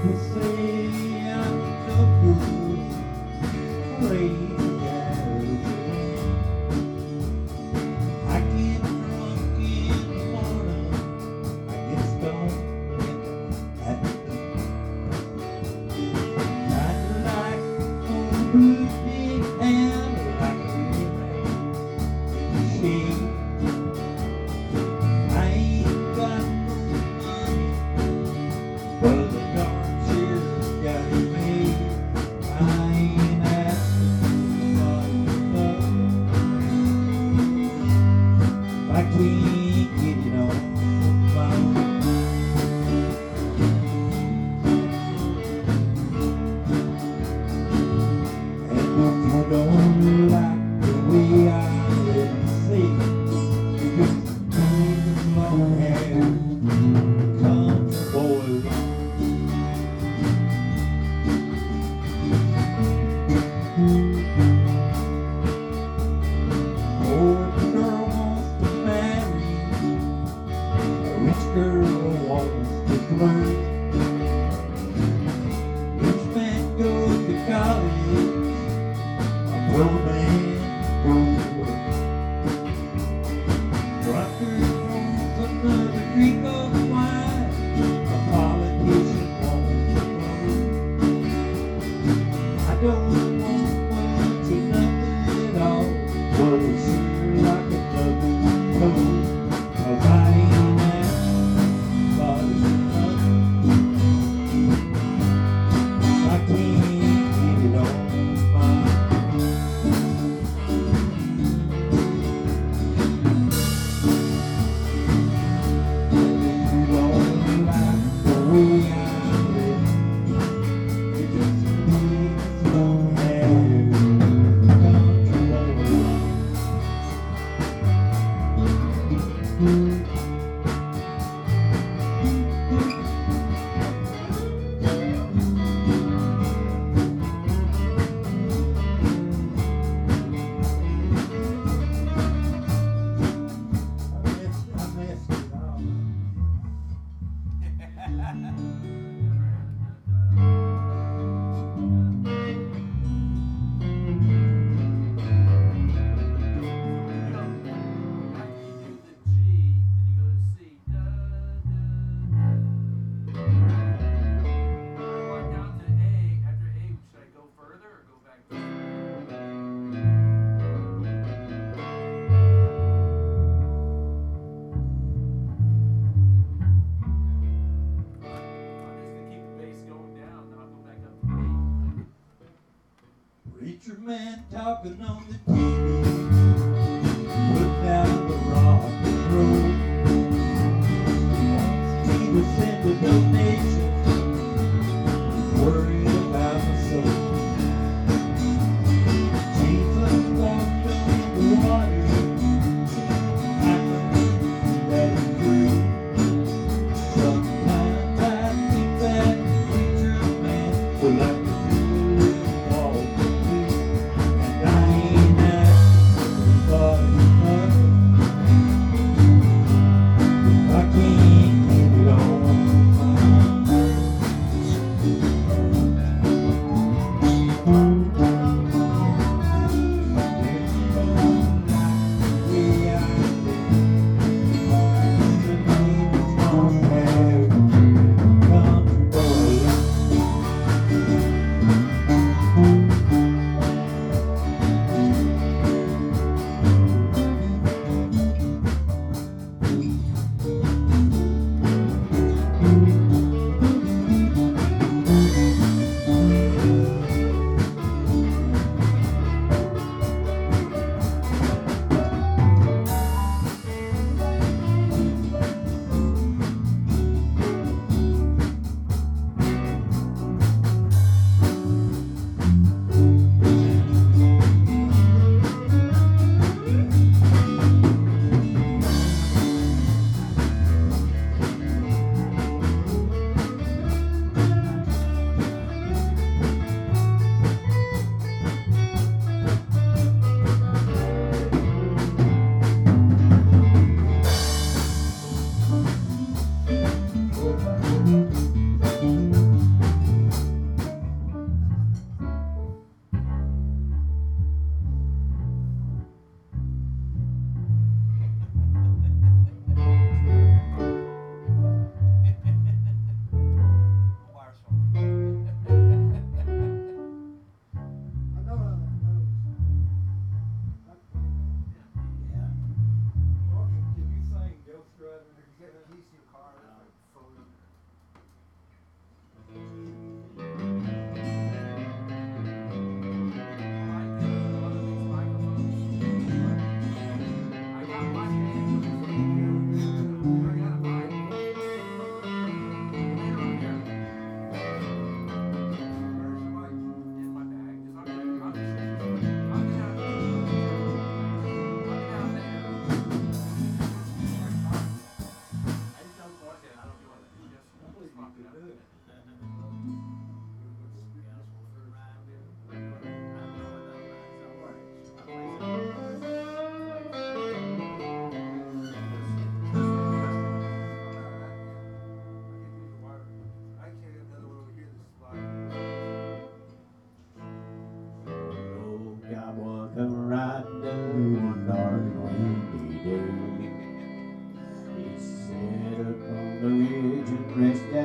People say man talking on the TV,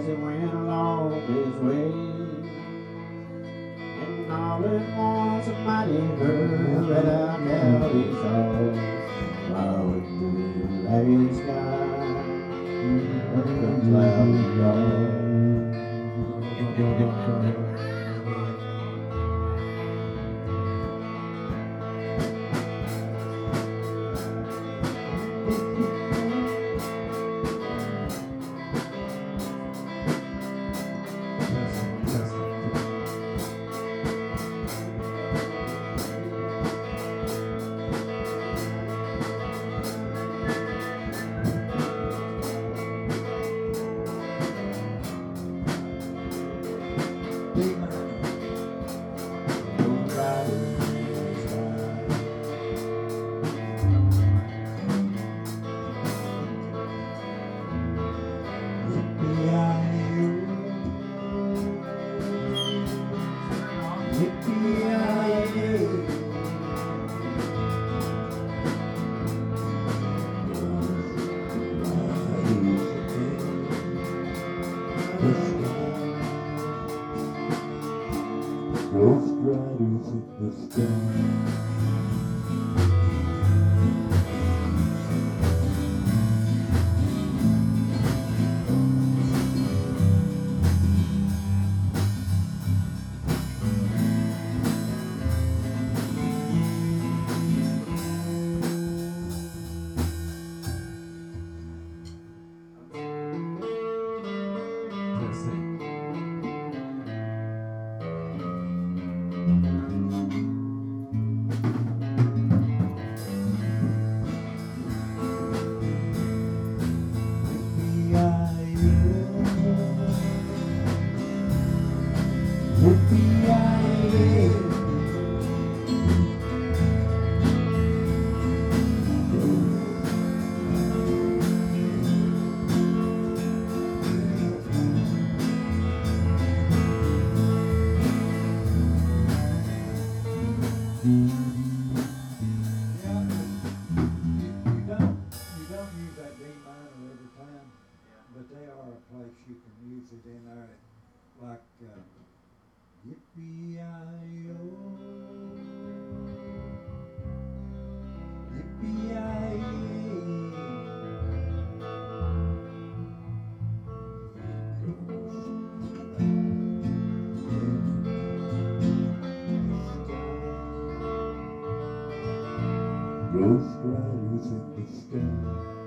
as it went along his way. And all at once a mighty bird let out melody songs, far through the ragged sky, up the clouds yard. Ghost riders in the sky.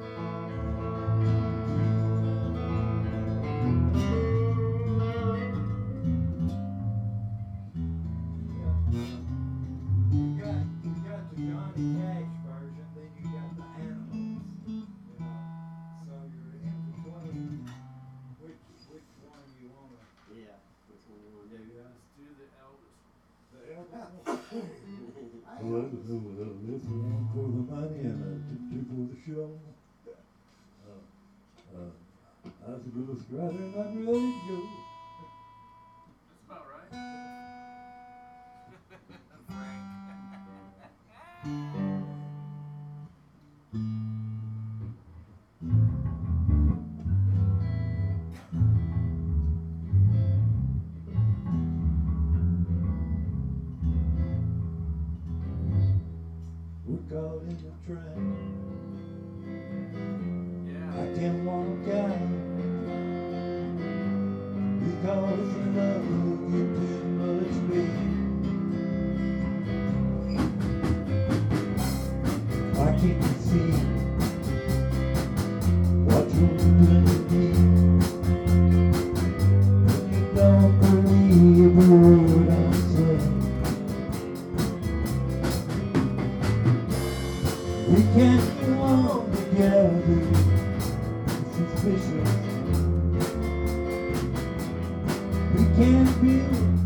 for the money and a picture for the show. Uh, uh, I a good scratcher and I'm ready to go. That's about right. caught in a trap. Yeah. I can walk out because you love you too much me. We can be one together. Suspicious. We can be.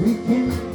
We can